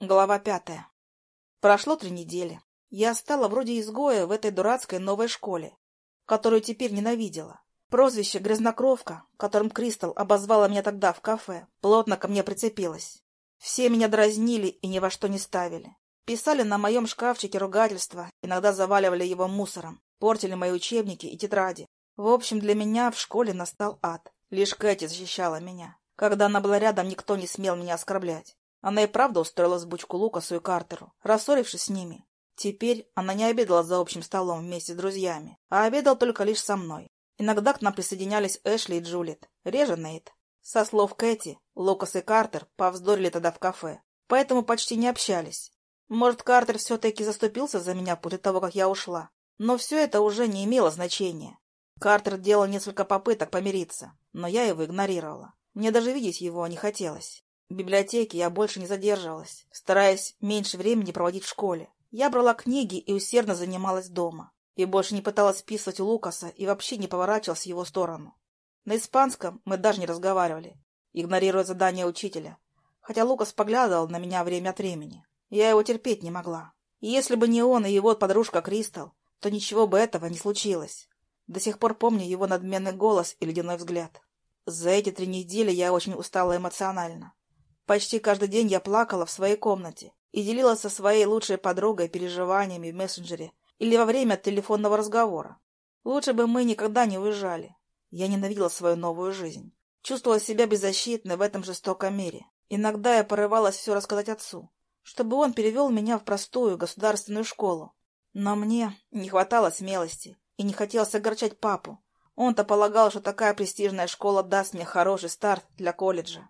Глава пятая. Прошло три недели. Я стала вроде изгоя в этой дурацкой новой школе, которую теперь ненавидела. Прозвище «Грязнокровка», которым Кристал обозвала меня тогда в кафе, плотно ко мне прицепилось. Все меня дразнили и ни во что не ставили. Писали на моем шкафчике ругательства, иногда заваливали его мусором, портили мои учебники и тетради. В общем, для меня в школе настал ад. Лишь Кэти защищала меня. Когда она была рядом, никто не смел меня оскорблять. Она и правда устроила сбучку Лукасу и Картеру, рассорившись с ними. Теперь она не обедала за общим столом вместе с друзьями, а обедал только лишь со мной. Иногда к нам присоединялись Эшли и Джулит, реже Нейт. Со слов Кэти, Лукас и Картер повздорили тогда в кафе, поэтому почти не общались. Может, Картер все-таки заступился за меня после того, как я ушла. Но все это уже не имело значения. Картер делал несколько попыток помириться, но я его игнорировала. Мне даже видеть его не хотелось. В библиотеке я больше не задерживалась, стараясь меньше времени проводить в школе. Я брала книги и усердно занималась дома. И больше не пыталась списывать у Лукаса и вообще не поворачивалась в его сторону. На испанском мы даже не разговаривали, игнорируя задания учителя, хотя Лукас поглядывал на меня время от времени. Я его терпеть не могла. И если бы не он и его подружка Кристал, то ничего бы этого не случилось. До сих пор помню его надменный голос и ледяной взгляд. За эти три недели я очень устала эмоционально. Почти каждый день я плакала в своей комнате и делилась со своей лучшей подругой переживаниями в мессенджере или во время телефонного разговора. Лучше бы мы никогда не уезжали. Я ненавидела свою новую жизнь. Чувствовала себя беззащитной в этом жестоком мире. Иногда я порывалась все рассказать отцу, чтобы он перевел меня в простую государственную школу. Но мне не хватало смелости и не хотелось огорчать папу. Он-то полагал, что такая престижная школа даст мне хороший старт для колледжа.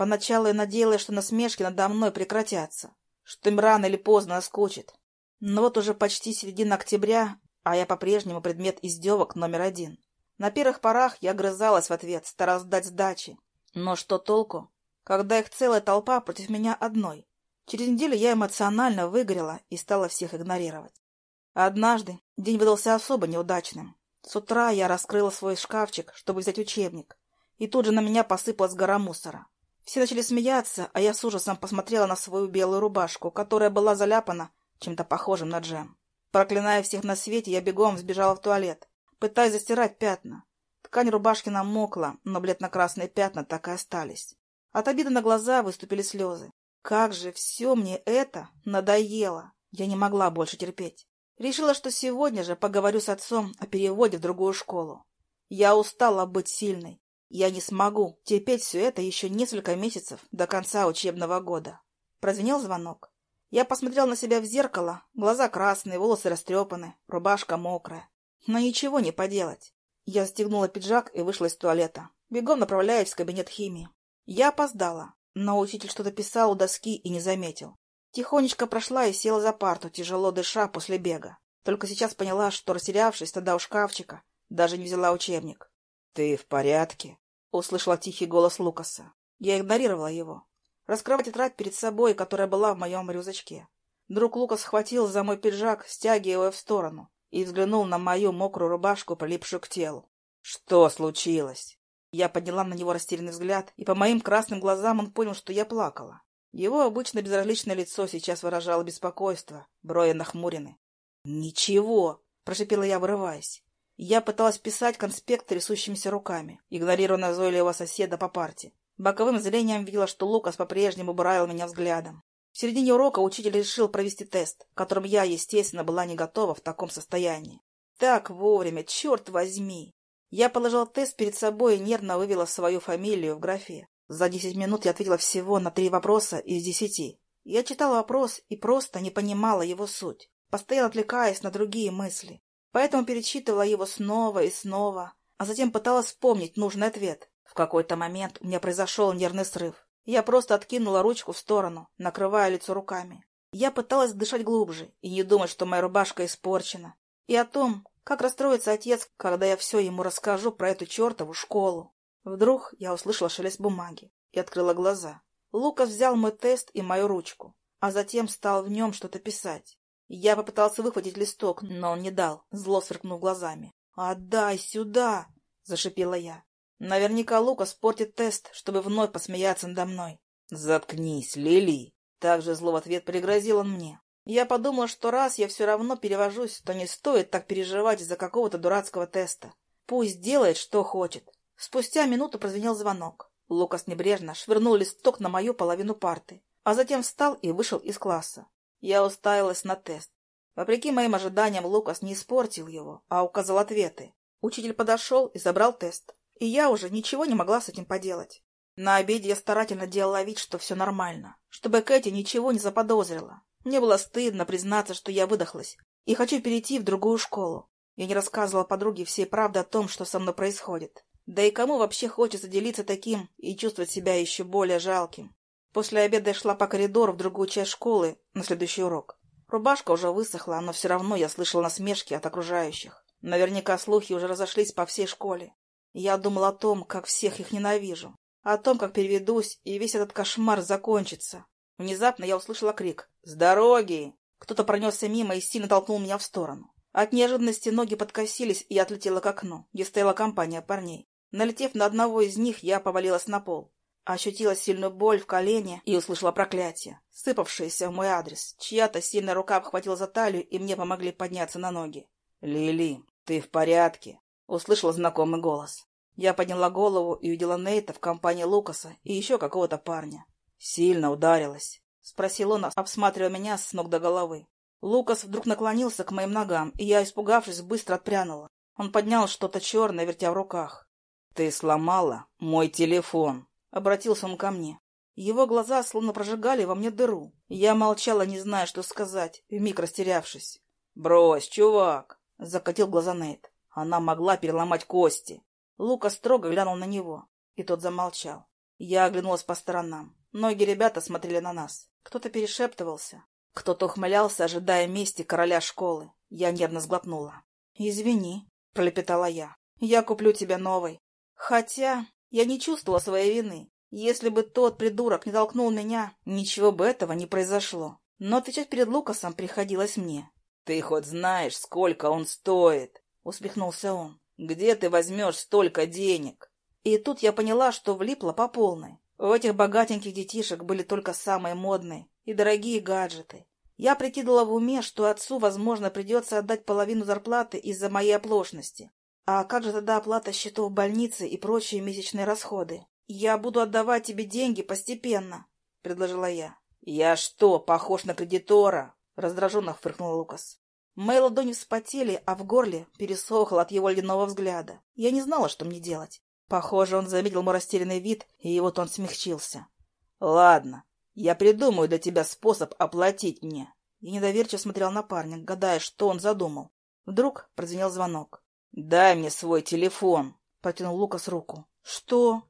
Поначалу я надеялась, что насмешки надо мной прекратятся, что им рано или поздно наскучит. Но вот уже почти середина октября, а я по-прежнему предмет издевок номер один. На первых порах я грызалась в ответ, старалась дать сдачи. Но что толку, когда их целая толпа против меня одной? Через неделю я эмоционально выгорела и стала всех игнорировать. Однажды день выдался особо неудачным. С утра я раскрыла свой шкафчик, чтобы взять учебник, и тут же на меня посыпалась гора мусора. Все начали смеяться, а я с ужасом посмотрела на свою белую рубашку, которая была заляпана чем-то похожим на джем. Проклиная всех на свете, я бегом сбежала в туалет, пытаясь застирать пятна. Ткань рубашки намокла, но бледно-красные пятна так и остались. От обиды на глаза выступили слезы. Как же все мне это надоело! Я не могла больше терпеть. Решила, что сегодня же поговорю с отцом о переводе в другую школу. Я устала быть сильной, я не смогу терпеть все это еще несколько месяцев до конца учебного года. Прозвенел звонок. Я посмотрел на себя в зеркало, глаза красные, волосы растрепаны, рубашка мокрая. Но ничего не поделать. Я застегнула пиджак и вышла из туалета, бегом направляясь в кабинет химии. Я опоздала, но учитель что-то писал у доски и не заметил. Тихонечко прошла и села за парту, тяжело дыша после бега. Только сейчас поняла, что, растерявшись тогда у шкафчика, даже не взяла учебник. — Ты в порядке? — услышала тихий голос Лукаса. Я игнорировала его. Раскрывая тетрадь перед собой, которая была в моем рюкзачке. Друг Лукас схватил за мой пиджак, стягивая в сторону, и взглянул на мою мокрую рубашку, прилипшую к телу. — Что случилось? Я подняла на него растерянный взгляд, и по моим красным глазам он понял, что я плакала. Его обычно безразличное лицо сейчас выражало беспокойство, брови нахмурены. — Ничего! — прошипела я, вырываясь. Я пыталась писать конспект трясущимися руками, игнорируя назойливого соседа по парте. Боковым зрением видела, что Лукас по-прежнему буравил меня взглядом. В середине урока учитель решил провести тест, которым я, естественно, была не готова в таком состоянии. Так вовремя, черт возьми! Я положила тест перед собой и нервно вывела свою фамилию в графе. За десять минут я ответила всего на три вопроса из десяти. Я читала вопрос и просто не понимала его суть, постоянно отвлекаясь на другие мысли. Поэтому перечитывала его снова и снова, а затем пыталась вспомнить нужный ответ. В какой-то момент у меня произошел нервный срыв. Я просто откинула ручку в сторону, накрывая лицо руками. Я пыталась дышать глубже и не думать, что моя рубашка испорчена. И о том, как расстроится отец, когда я все ему расскажу про эту чертову школу. Вдруг я услышала шелест бумаги и открыла глаза. Лукас взял мой тест и мою ручку, а затем стал в нем что-то писать. Я попытался выхватить листок, но он не дал, зло сверкнув глазами. «Отдай сюда!» — зашипела я. Наверняка Лука спортит тест, чтобы вновь посмеяться надо мной. «Заткнись, Лили!» Также зло в ответ пригрозил он мне. Я подумал, что раз я все равно перевожусь, то не стоит так переживать из-за какого-то дурацкого теста. Пусть делает, что хочет. Спустя минуту прозвенел звонок. Лукас небрежно швырнул листок на мою половину парты, а затем встал и вышел из класса. Я уставилась на тест. Вопреки моим ожиданиям, Лукас не испортил его, а указал ответы. Учитель подошел и забрал тест, и я уже ничего не могла с этим поделать. На обеде я старательно делала вид, что все нормально, чтобы Кэти ничего не заподозрила. Мне было стыдно признаться, что я выдохлась и хочу перейти в другую школу. Я не рассказывала подруге всей правды о том, что со мной происходит. Да и кому вообще хочется делиться таким и чувствовать себя еще более жалким? После обеда я шла по коридору в другую часть школы на следующий урок. Рубашка уже высохла, но все равно я слышала насмешки от окружающих. Наверняка слухи уже разошлись по всей школе. Я думала о том, как всех их ненавижу, о том, как переведусь, и весь этот кошмар закончится. Внезапно я услышала крик «С дороги!». Кто-то пронесся мимо и сильно толкнул меня в сторону. От неожиданности ноги подкосились, и я отлетела к окну, где стояла компания парней. Налетев на одного из них, я повалилась на пол. Ощутила сильную боль в колене и услышала проклятие, сыпавшееся в мой адрес. Чья-то сильная рука обхватила за талию, и мне помогли подняться на ноги. «Лили, ты в порядке?» — услышала знакомый голос. Я подняла голову и увидела Нейта в компании Лукаса и еще какого-то парня. «Сильно ударилась?» — спросил он, обсматривая меня с ног до головы. Лукас вдруг наклонился к моим ногам, и я, испугавшись, быстро отпрянула. Он поднял что-то черное, вертя в руках. «Ты сломала мой телефон!» — обратился он ко мне. Его глаза словно прожигали во мне дыру. Я молчала, не зная, что сказать, вмиг растерявшись. «Брось, чувак!» — закатил глаза Нейт. Она могла переломать кости. Лука строго глянул на него, и тот замолчал. Я оглянулась по сторонам. Многие ребята смотрели на нас. Кто-то перешептывался, кто-то ухмылялся, ожидая мести короля школы. Я нервно сглотнула. «Извини», — пролепетала я. «Я куплю тебе новый». Хотя я не чувствовала своей вины. Если бы тот придурок не толкнул меня, ничего бы этого не произошло. Но отвечать перед Лукасом приходилось мне. — Ты хоть знаешь, сколько он стоит? — усмехнулся он. — Где ты возьмешь столько денег? И тут я поняла, что влипла по полной. У этих богатеньких детишек были только самые модные и дорогие гаджеты. Я прикидывала в уме, что отцу, возможно, придется отдать половину зарплаты из-за моей оплошности. А как же тогда оплата счетов больницы и прочие месячные расходы? Я буду отдавать тебе деньги постепенно, — предложила я. — Я что, похож на кредитора? — раздраженно фыркнул Лукас. Мои ладони вспотели, а в горле пересохло от его ледяного взгляда. Я не знала, что мне делать. Похоже, он заметил мой растерянный вид, и вот он смягчился. — Ладно, я придумаю для тебя способ оплатить мне. Я недоверчиво смотрел на парня, гадая, что он задумал. Вдруг прозвенел звонок. «Дай мне свой телефон», — протянул Лукас руку. «Что?»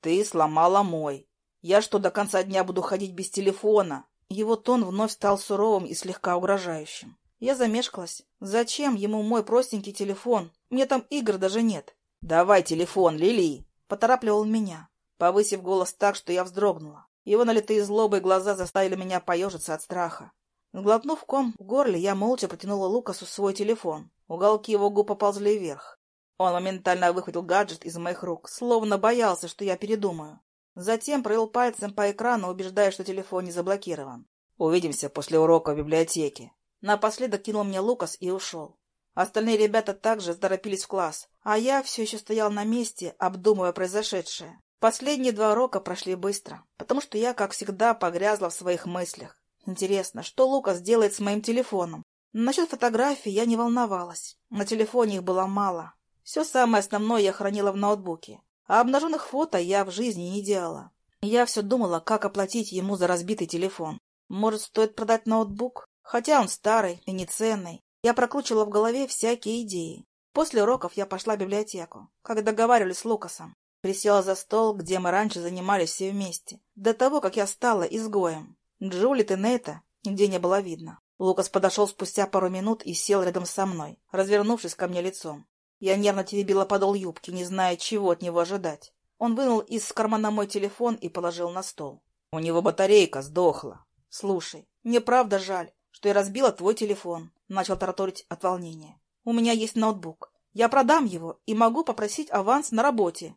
«Ты сломала мой. Я что, до конца дня буду ходить без телефона?» Его тон вновь стал суровым и слегка угрожающим. Я замешкалась. Зачем ему мой простенький телефон? Мне там игр даже нет. «Давай телефон, Лили!» — поторапливал меня, повысив голос так, что я вздрогнула. Его налитые злобой глаза заставили меня поежиться от страха. Глотнув ком в горле, я молча протянула Лукасу свой телефон. Уголки его губ поползли вверх. Он моментально выхватил гаджет из моих рук, словно боялся, что я передумаю. Затем провел пальцем по экрану, убеждая, что телефон не заблокирован. «Увидимся после урока в библиотеке». Напоследок кинул мне Лукас и ушел. Остальные ребята также торопились в класс, а я все еще стоял на месте, обдумывая произошедшее. Последние два урока прошли быстро, потому что я, как всегда, погрязла в своих мыслях. Интересно, что Лукас делает с моим телефоном? Насчет фотографий я не волновалась. На телефоне их было мало. Все самое основное я хранила в ноутбуке. А обнаженных фото я в жизни не делала. Я все думала, как оплатить ему за разбитый телефон. Может, стоит продать ноутбук? Хотя он старый и неценный. Я прокручивала в голове всякие идеи. После уроков я пошла в библиотеку, как договаривались с Лукасом. Присела за стол, где мы раньше занимались все вместе, до того, как я стала изгоем. Джулит и Нейта нигде не было видно. Лукас подошел спустя пару минут и сел рядом со мной, развернувшись ко мне лицом. Я нервно теребила подол юбки, не зная, чего от него ожидать. Он вынул из кармана мой телефон и положил на стол. У него батарейка сдохла. Слушай, мне правда жаль, что я разбила твой телефон, начал тараторить от волнения. У меня есть ноутбук. Я продам его и могу попросить аванс на работе.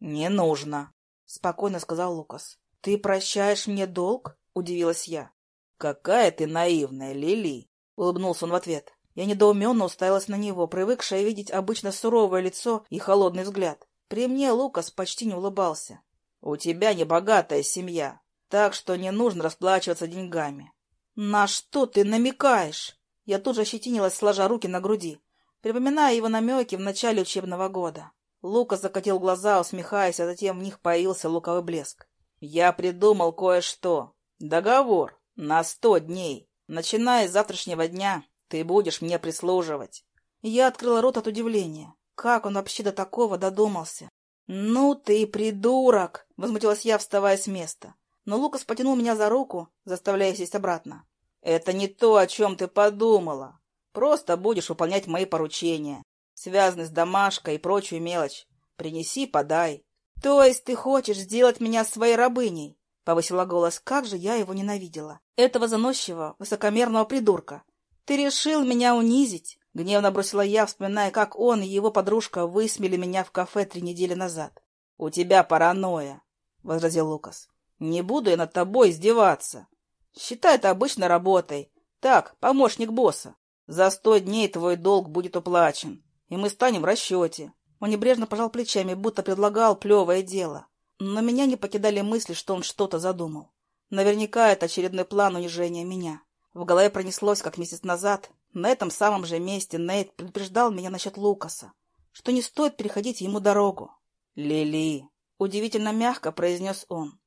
Не нужно, спокойно сказал Лукас. Ты прощаешь мне долг? удивилась я. «Какая ты наивная, Лили!» — улыбнулся он в ответ. Я недоуменно уставилась на него, привыкшая видеть обычно суровое лицо и холодный взгляд. При мне Лукас почти не улыбался. «У тебя небогатая семья, так что не нужно расплачиваться деньгами». «На что ты намекаешь?» Я тут же ощетинилась, сложа руки на груди, припоминая его намеки в начале учебного года. Лукас закатил глаза, усмехаясь, а затем в них появился луковый блеск. «Я придумал кое-что. Договор на сто дней. Начиная с завтрашнего дня ты будешь мне прислуживать. Я открыла рот от удивления. Как он вообще до такого додумался? «Ну ты придурок!» — возмутилась я, вставая с места. Но Лукас потянул меня за руку, заставляя сесть обратно. «Это не то, о чем ты подумала. Просто будешь выполнять мои поручения, связанные с домашкой и прочую мелочь. Принеси, подай». «То есть ты хочешь сделать меня своей рабыней?» — повысила голос. Как же я его ненавидела. Этого заносчивого, высокомерного придурка, «Ты решил меня унизить?» — гневно бросила я, вспоминая, как он и его подружка высмели меня в кафе три недели назад. «У тебя паранойя», — возразил Лукас. «Не буду я над тобой издеваться. Считай это обычной работой. Так, помощник босса. За сто дней твой долг будет уплачен, и мы станем в расчете». Он небрежно пожал плечами, будто предлагал плевое дело. Но меня не покидали мысли, что он что-то задумал. Наверняка это очередной план унижения меня. В голове пронеслось, как месяц назад. На этом самом же месте Нейт предупреждал меня насчет Лукаса, что не стоит переходить ему дорогу. «Лили!» — удивительно мягко произнес он.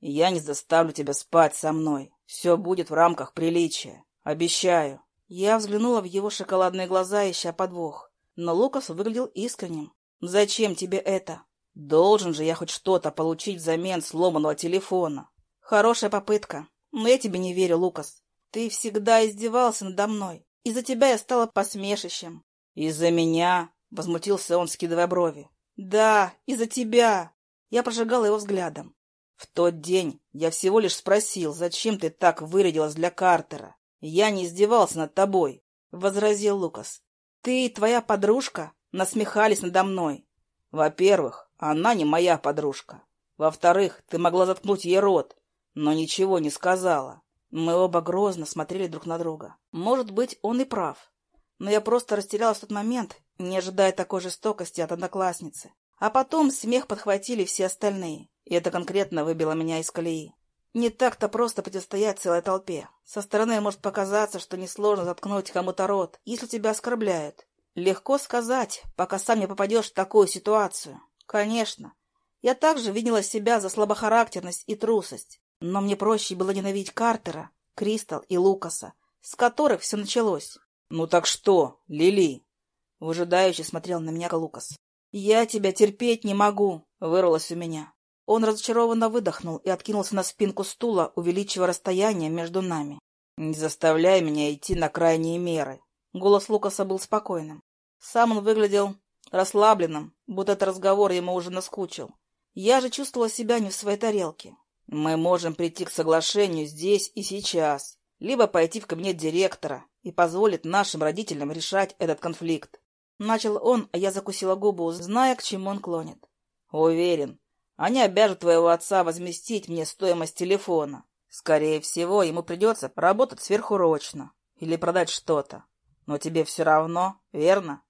«Я не заставлю тебя спать со мной. Все будет в рамках приличия. Обещаю». Я взглянула в его шоколадные глаза, ища подвох. Но Лукас выглядел искренним. «Зачем тебе это?» «Должен же я хоть что-то получить взамен сломанного телефона». «Хорошая попытка. Но я тебе не верю, Лукас. Ты всегда издевался надо мной. Из-за тебя я стала посмешищем. Из-за меня? Возмутился он, скидывая брови. Да, из-за тебя. Я прожигала его взглядом. В тот день я всего лишь спросил, зачем ты так вырядилась для Картера. Я не издевался над тобой, — возразил Лукас. Ты и твоя подружка насмехались надо мной. Во-первых, она не моя подружка. Во-вторых, ты могла заткнуть ей рот, но ничего не сказала. Мы оба грозно смотрели друг на друга. Может быть, он и прав. Но я просто растерялась в тот момент, не ожидая такой жестокости от одноклассницы. А потом смех подхватили все остальные, и это конкретно выбило меня из колеи. Не так-то просто противостоять целой толпе. Со стороны может показаться, что несложно заткнуть кому-то рот, если тебя оскорбляют. Легко сказать, пока сам не попадешь в такую ситуацию. Конечно. Я также винила себя за слабохарактерность и трусость. Но мне проще было ненавидеть Картера, Кристал и Лукаса, с которых все началось. — Ну так что, Лили? — выжидающе смотрел на меня Лукас. — Я тебя терпеть не могу, — вырвалось у меня. Он разочарованно выдохнул и откинулся на спинку стула, увеличивая расстояние между нами. — Не заставляй меня идти на крайние меры. Голос Лукаса был спокойным. Сам он выглядел расслабленным, будто этот разговор ему уже наскучил. Я же чувствовала себя не в своей тарелке. Мы можем прийти к соглашению здесь и сейчас, либо пойти в кабинет директора и позволить нашим родителям решать этот конфликт. Начал он, а я закусила губу, зная, к чему он клонит. Уверен, они обяжут твоего отца возместить мне стоимость телефона. Скорее всего, ему придется работать сверхурочно или продать что-то. Но тебе все равно, верно?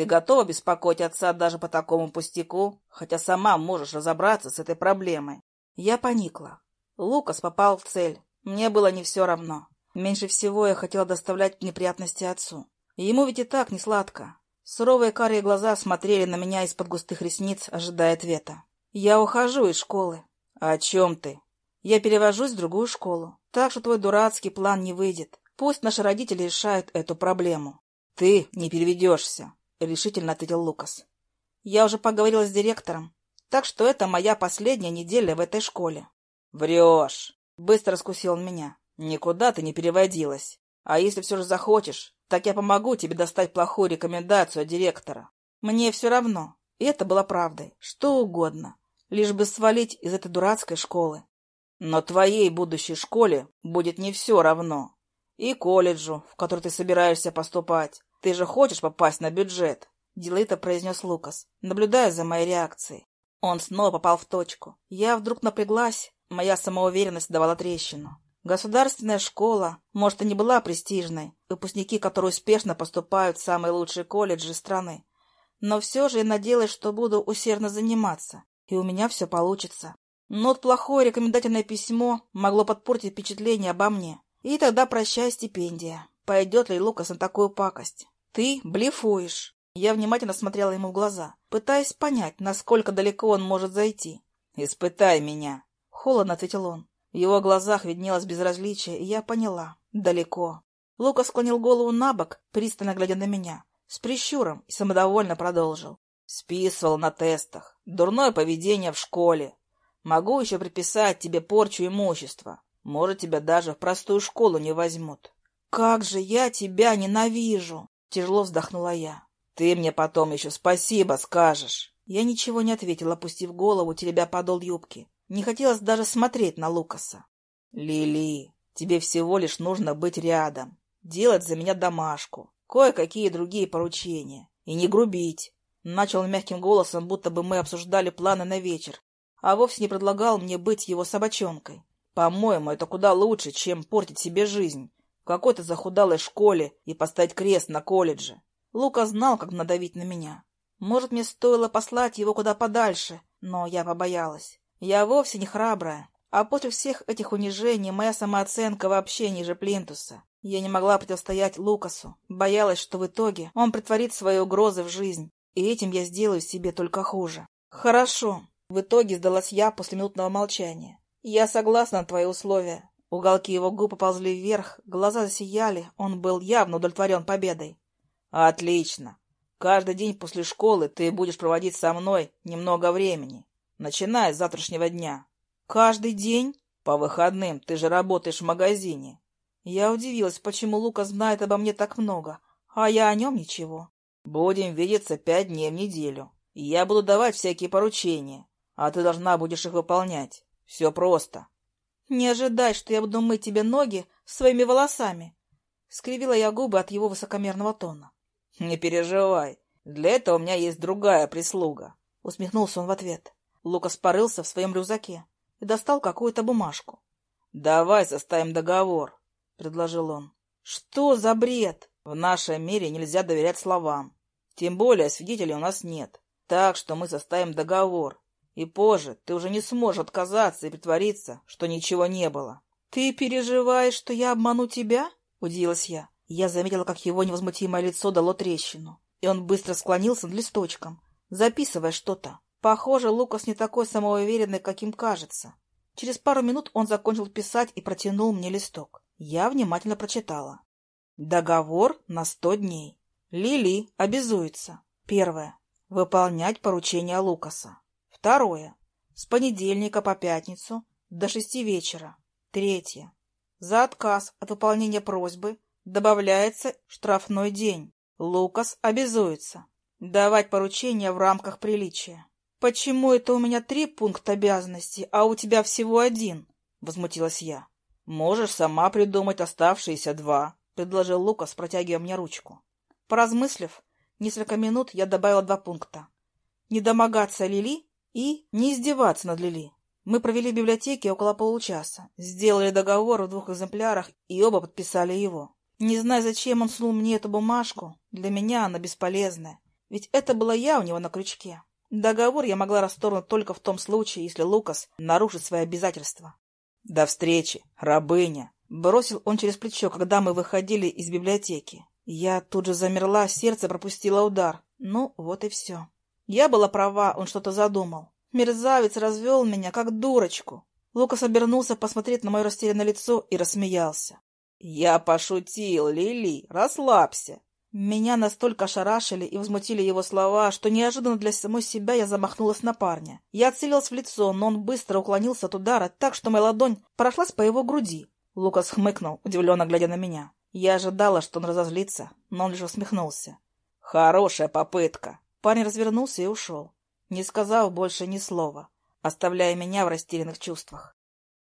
Ты готова беспокоить отца даже по такому пустяку, хотя сама можешь разобраться с этой проблемой. Я поникла. Лукас попал в цель. Мне было не все равно. Меньше всего я хотела доставлять неприятности отцу. Ему ведь и так не сладко. Суровые карие глаза смотрели на меня из-под густых ресниц, ожидая ответа. «Я ухожу из школы». «О чем ты?» «Я перевожусь в другую школу. Так что твой дурацкий план не выйдет. Пусть наши родители решают эту проблему». «Ты не переведешься», — решительно ответил Лукас. «Я уже поговорила с директором. Так что это моя последняя неделя в этой школе. — Врешь! — быстро скусил он меня. — Никуда ты не переводилась. А если все же захочешь, так я помогу тебе достать плохую рекомендацию от директора. Мне все равно. И это было правдой. Что угодно. Лишь бы свалить из этой дурацкой школы. Но твоей будущей школе будет не все равно. И колледжу, в который ты собираешься поступать. Ты же хочешь попасть на бюджет, — деловито произнес Лукас, наблюдая за моей реакцией. Он снова попал в точку. Я вдруг напряглась, моя самоуверенность давала трещину. Государственная школа, может, и не была престижной, выпускники которые успешно поступают в самые лучшие колледжи страны. Но все же я надеялась, что буду усердно заниматься, и у меня все получится. Но вот плохое рекомендательное письмо могло подпортить впечатление обо мне. И тогда прощай стипендия. Пойдет ли Лукас на такую пакость? Ты блефуешь. Я внимательно смотрела ему в глаза, пытаясь понять, насколько далеко он может зайти. «Испытай меня», — холодно ответил он. В его глазах виднелось безразличие, и я поняла. Далеко. Лука склонил голову на бок, пристально глядя на меня, с прищуром, и самодовольно продолжил. Списывал на тестах. Дурное поведение в школе. Могу еще приписать тебе порчу имущества. Может, тебя даже в простую школу не возьмут. «Как же я тебя ненавижу!» — тяжело вздохнула я. «Ты мне потом еще спасибо скажешь!» Я ничего не ответил, опустив голову, теребя подол юбки. Не хотелось даже смотреть на Лукаса. «Лили, тебе всего лишь нужно быть рядом, делать за меня домашку, кое-какие другие поручения и не грубить». Начал мягким голосом, будто бы мы обсуждали планы на вечер, а вовсе не предлагал мне быть его собачонкой. По-моему, это куда лучше, чем портить себе жизнь какой-то захудалой школе и поставить крест на колледже. Лука знал, как надавить на меня. Может, мне стоило послать его куда подальше, но я побоялась. Я вовсе не храбрая, а после всех этих унижений моя самооценка вообще ниже плинтуса. Я не могла противостоять Лукасу, боялась, что в итоге он притворит свои угрозы в жизнь, и этим я сделаю себе только хуже. Хорошо. В итоге сдалась я после минутного молчания. Я согласна на твои условия. Уголки его губ поползли вверх, глаза засияли, он был явно удовлетворен победой. Отлично. Каждый день после школы ты будешь проводить со мной немного времени начиная с завтрашнего дня. Каждый день? По выходным, ты же работаешь в магазине. Я удивилась, почему Лука знает обо мне так много, а я о нем ничего. Будем видеться пять дней в неделю. Я буду давать всякие поручения, а ты должна будешь их выполнять. Все просто. Не ожидай, что я буду мыть тебе ноги своими волосами. Скривила я губы от его высокомерного тона. Не переживай, для этого у меня есть другая прислуга. Усмехнулся он в ответ. Лукас порылся в своем рюкзаке и достал какую-то бумажку. — Давай составим договор, — предложил он. — Что за бред? В нашем мире нельзя доверять словам. Тем более свидетелей у нас нет. Так что мы составим договор. И позже ты уже не сможешь отказаться и притвориться, что ничего не было. — Ты переживаешь, что я обману тебя? — удивилась я. Я заметила, как его невозмутимое лицо дало трещину, и он быстро склонился над листочком, записывая что-то. Похоже, Лукас не такой самоуверенный, каким кажется. Через пару минут он закончил писать и протянул мне листок. Я внимательно прочитала. Договор на сто дней. Лили обязуется. Первое. Выполнять поручения Лукаса. Второе. С понедельника по пятницу до шести вечера. Третье. За отказ от выполнения просьбы добавляется штрафной день. Лукас обязуется давать поручения в рамках приличия. «Почему это у меня три пункта обязанностей, а у тебя всего один?» — возмутилась я. «Можешь сама придумать оставшиеся два», — предложил Лукас, протягивая мне ручку. Поразмыслив, несколько минут я добавила два пункта. Не домогаться Лили и не издеваться над Лили. Мы провели в библиотеке около получаса, сделали договор в двух экземплярах и оба подписали его. Не зная, зачем он сунул мне эту бумажку, для меня она бесполезная, ведь это была я у него на крючке. Договор я могла расторгнуть только в том случае, если Лукас нарушит свои обязательства. «До встречи, рабыня!» Бросил он через плечо, когда мы выходили из библиотеки. Я тут же замерла, сердце пропустило удар. Ну, вот и все. Я была права, он что-то задумал. Мерзавец развел меня, как дурочку. Лукас обернулся посмотреть на мое растерянное лицо и рассмеялся. «Я пошутил, Лили, расслабься. Меня настолько ошарашили и возмутили его слова, что неожиданно для самой себя я замахнулась на парня. Я целилась в лицо, но он быстро уклонился от удара так, что моя ладонь прошлась по его груди. Лукас хмыкнул, удивленно глядя на меня. Я ожидала, что он разозлится, но он лишь усмехнулся. «Хорошая попытка!» Парень развернулся и ушел, не сказав больше ни слова, оставляя меня в растерянных чувствах.